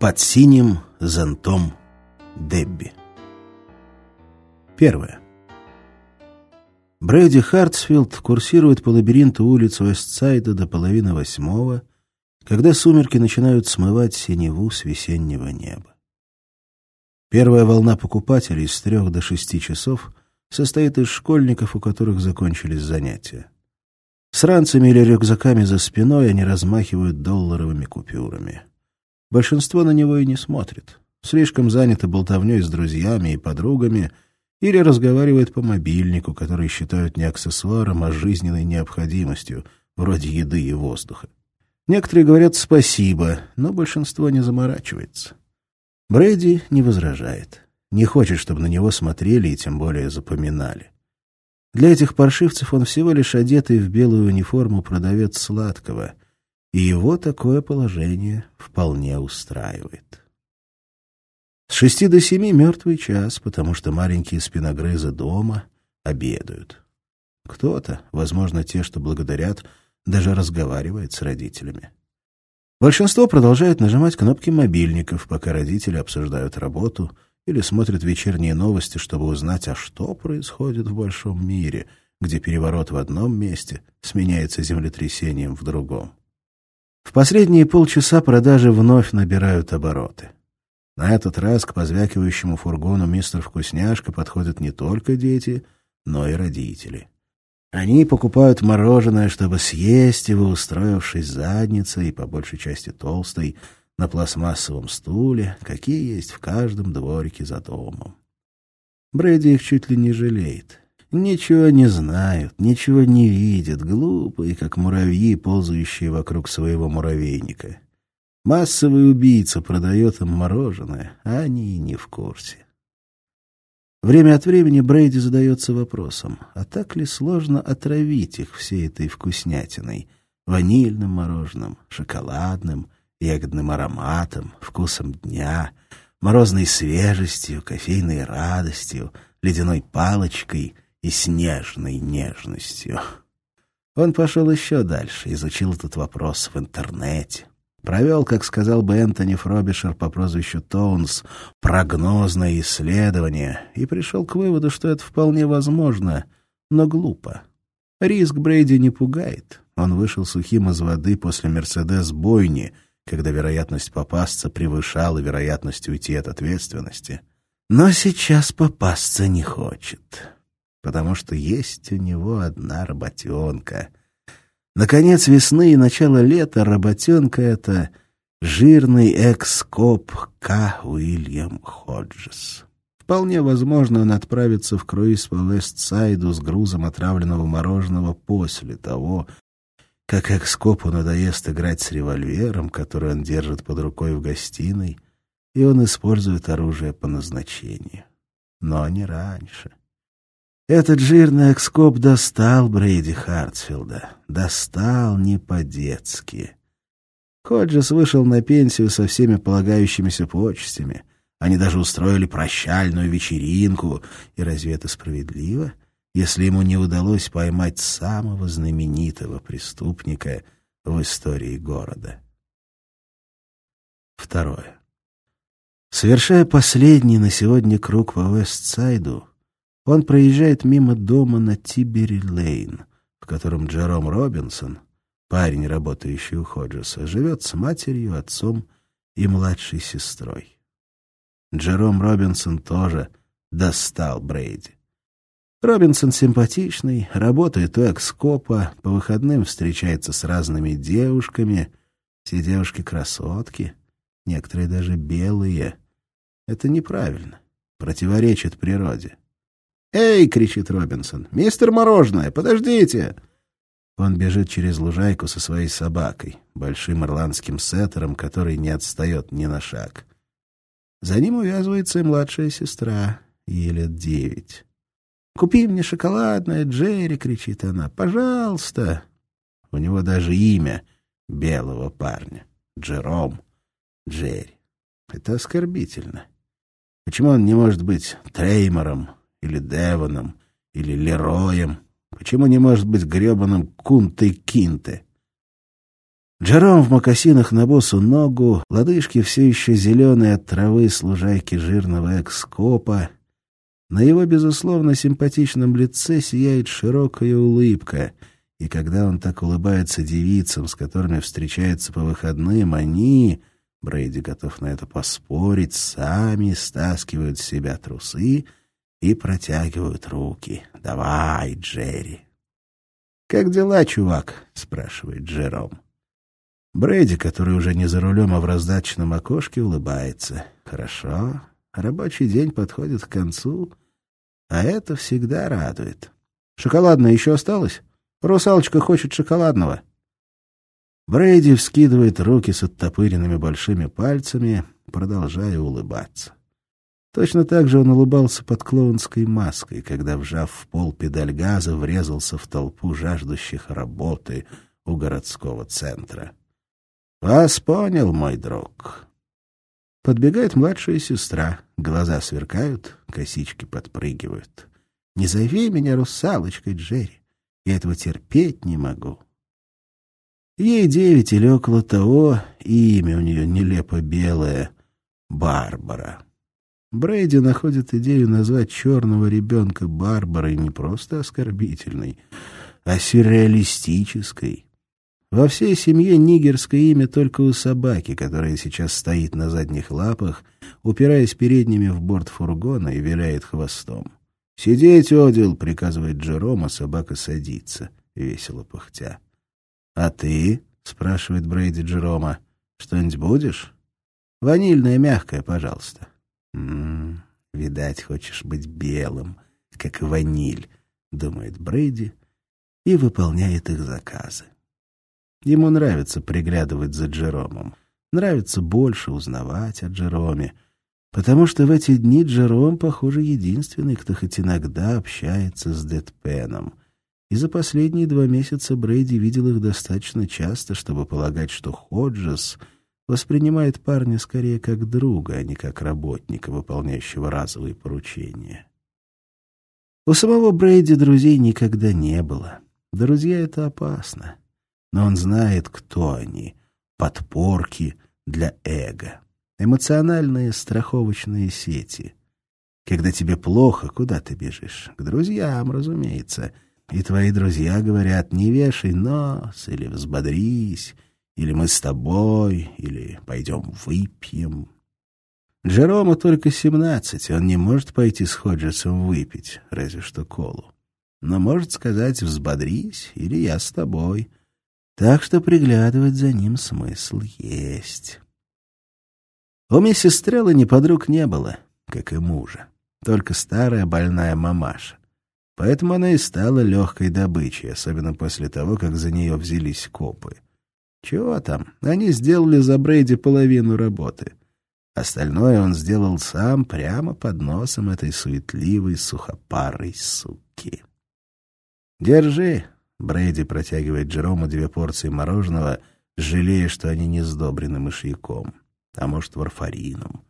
Под синим зонтом Дебби. Первое. Брэди Хартсфилд курсирует по лабиринту улиц Уэстсайда до половины восьмого, когда сумерки начинают смывать синеву с весеннего неба. Первая волна покупателей с трех до шести часов состоит из школьников, у которых закончились занятия. С ранцами или рюкзаками за спиной они размахивают долларовыми купюрами. Большинство на него и не смотрит. Слишком занято болтовней с друзьями и подругами или разговаривает по мобильнику, который считают не аксессуаром, а жизненной необходимостью, вроде еды и воздуха. Некоторые говорят «спасибо», но большинство не заморачивается. Брэди не возражает. Не хочет, чтобы на него смотрели и тем более запоминали. Для этих паршивцев он всего лишь одетый в белую униформу продавец сладкого — и его такое положение вполне устраивает. С шести до семи мертвый час, потому что маленькие спиногрызы дома обедают. Кто-то, возможно, те, что благодарят, даже разговаривает с родителями. Большинство продолжает нажимать кнопки мобильников, пока родители обсуждают работу или смотрят вечерние новости, чтобы узнать, а что происходит в большом мире, где переворот в одном месте сменяется землетрясением в другом. В последние полчаса продажи вновь набирают обороты. На этот раз к позвякивающему фургону мистер Вкусняшка подходят не только дети, но и родители. Они покупают мороженое, чтобы съесть его, устроившись задницей, по большей части толстой, на пластмассовом стуле, какие есть в каждом дворике за домом. Брэди их чуть ли не жалеет. Ничего не знают, ничего не видят, глупые, как муравьи, ползающие вокруг своего муравейника. Массовый убийца продает им мороженое, а они не в курсе. Время от времени Брейди задается вопросом, а так ли сложно отравить их всей этой вкуснятиной, ванильным мороженым, шоколадным, ягодным ароматом, вкусом дня, морозной свежестью, кофейной радостью, ледяной палочкой — и с нежной нежностью. Он пошел еще дальше, изучил этот вопрос в интернете. Провел, как сказал бы Энтони Фробишер по прозвищу Тоунс, прогнозное исследование и пришел к выводу, что это вполне возможно, но глупо. Риск Брейди не пугает. Он вышел сухим из воды после «Мерседес-бойни», когда вероятность попасться превышала вероятность уйти от ответственности. Но сейчас попасться не хочет потому что есть у него одна работенка. Наконец весны и начало лета работенка — это жирный экс-коп К. Уильям Ходжес. Вполне возможно, он отправится в круиз по Вестсайду с грузом отравленного мороженого после того, как экскопу надоест играть с револьвером, который он держит под рукой в гостиной, и он использует оружие по назначению. Но не раньше. Этот жирный экскоп достал Брейди Хартфилда. Достал не по-детски. Ходжес вышел на пенсию со всеми полагающимися почестями. Они даже устроили прощальную вечеринку. И разве это справедливо, если ему не удалось поймать самого знаменитого преступника в истории города? Второе. Совершая последний на сегодня круг по Вестсайду, он проезжает мимо дома на Тибери-Лейн, в котором Джером Робинсон, парень, работающий у Ходжеса, живет с матерью, отцом и младшей сестрой. Джером Робинсон тоже достал Брейди. Робинсон симпатичный, работает у экскопа, по выходным встречается с разными девушками. Все девушки красотки, некоторые даже белые. Это неправильно, противоречит природе. «Эй!» — кричит Робинсон. «Мистер Мороженое, подождите!» Он бежит через лужайку со своей собакой, большим ирландским сеттером, который не отстает ни на шаг. За ним увязывается и младшая сестра, ей лет девять. «Купи мне шоколадное, Джерри!» — кричит она. «Пожалуйста!» У него даже имя белого парня. Джером. Джерри. Это оскорбительно. Почему он не может быть Треймором, или Девоном, или Лероем? Почему не может быть гребаным Кунтой Кинте? Джером в мокасинах на босу ногу, лодыжки все еще зеленые от травы с жирного экскопа. На его, безусловно, симпатичном лице сияет широкая улыбка, и когда он так улыбается девицам, с которыми встречается по выходным, они, Брейди готов на это поспорить, сами стаскивают с себя трусы и протягивают руки. «Давай, Джерри!» «Как дела, чувак?» — спрашивает Джером. Брейди, который уже не за рулем, а в раздаточном окошке, улыбается. «Хорошо. Рабочий день подходит к концу, а это всегда радует. Шоколадное еще осталось? Русалочка хочет шоколадного». Брейди вскидывает руки с оттопыренными большими пальцами, продолжая улыбаться. Точно так же он улыбался под клоунской маской, когда, вжав в пол педаль газа, врезался в толпу жаждущих работы у городского центра. «Вас понял, мой друг». Подбегает младшая сестра, глаза сверкают, косички подпрыгивают. «Не зови меня русалочкой, Джерри, я этого терпеть не могу». Ей девять или около того, и имя у нее нелепо белое — Барбара. Брейди находит идею назвать черного ребенка Барбарой не просто оскорбительной, а сюрреалистической. Во всей семье нигерское имя только у собаки, которая сейчас стоит на задних лапах, упираясь передними в борт фургона и виляет хвостом. «Сидеть, Одил!» — приказывает Джером, а собака садится, весело пыхтя. «А ты?» — спрашивает Брейди Джерома. «Что-нибудь будешь?» «Ванильное мягкое, пожалуйста». «М-м, видать, хочешь быть белым, как ваниль», — думает Брейди и выполняет их заказы. Ему нравится приглядывать за Джеромом, нравится больше узнавать о Джероме, потому что в эти дни Джером, похоже, единственный, кто хоть иногда общается с Дэдпеном. И за последние два месяца Брейди видел их достаточно часто, чтобы полагать, что Ходжес — воспринимает парня скорее как друга, а не как работника, выполняющего разовые поручения. У самого Брейди друзей никогда не было. Друзья — это опасно. Но он знает, кто они. Подпорки для эго. Эмоциональные страховочные сети. Когда тебе плохо, куда ты бежишь? К друзьям, разумеется. И твои друзья говорят, не вешай нос или взбодрись, или мы с тобой, или пойдем выпьем. Джерома только семнадцать, он не может пойти с Ходжесом выпить, разве что колу. Но может сказать «взбодрись» или «я с тобой». Так что приглядывать за ним смысл есть. У миссис Стрелла ни подруг не было, как и мужа, только старая больная мамаша. Поэтому она и стала легкой добычей, особенно после того, как за нее взялись копы — чего там, они сделали за Брейди половину работы. Остальное он сделал сам прямо под носом этой суетливой сухопарой суки. «Держи!» — Брейди протягивает Джерому две порции мороженого, жалея, что они не сдобрены мышьяком, а может, варфарином.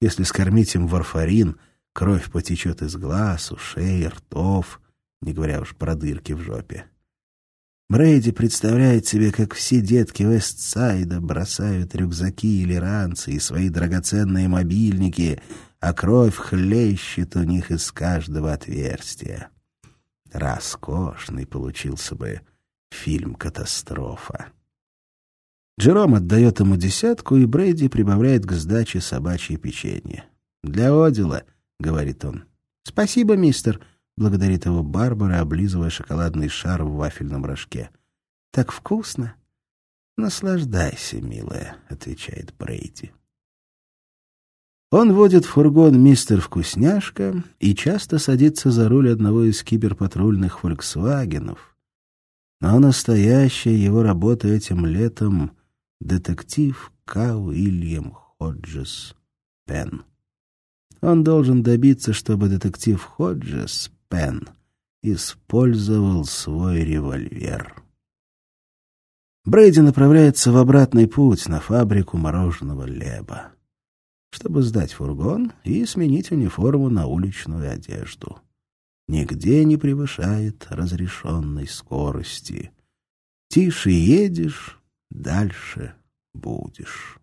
Если скормить им варфарин, кровь потечет из глаз, ушей, ртов, не говоря уж про дырки в жопе. Брейди представляет себе, как все детки Вестсайда бросают рюкзаки или ранцы и свои драгоценные мобильники, а кровь хлещет у них из каждого отверстия. Роскошный получился бы фильм «Катастрофа». Джером отдает ему десятку, и Брейди прибавляет к сдаче собачье печенье. «Для Одила», — говорит он. «Спасибо, мистер», — благодарит его Барбара, облизывая шоколадный шар в вафельном рожке. «Так вкусно!» «Наслаждайся, милая», — отвечает Брейди. Он водит фургон «Мистер Вкусняшка» и часто садится за руль одного из киберпатрульных «Фольксвагенов». Но настоящая его работа этим летом — детектив К. Уильям Ходжес Пен. Он должен добиться, чтобы детектив Ходжес Пен использовал свой револьвер. Брейди направляется в обратный путь на фабрику мороженого Леба, чтобы сдать фургон и сменить униформу на уличную одежду. Нигде не превышает разрешенной скорости. Тише едешь, дальше будешь.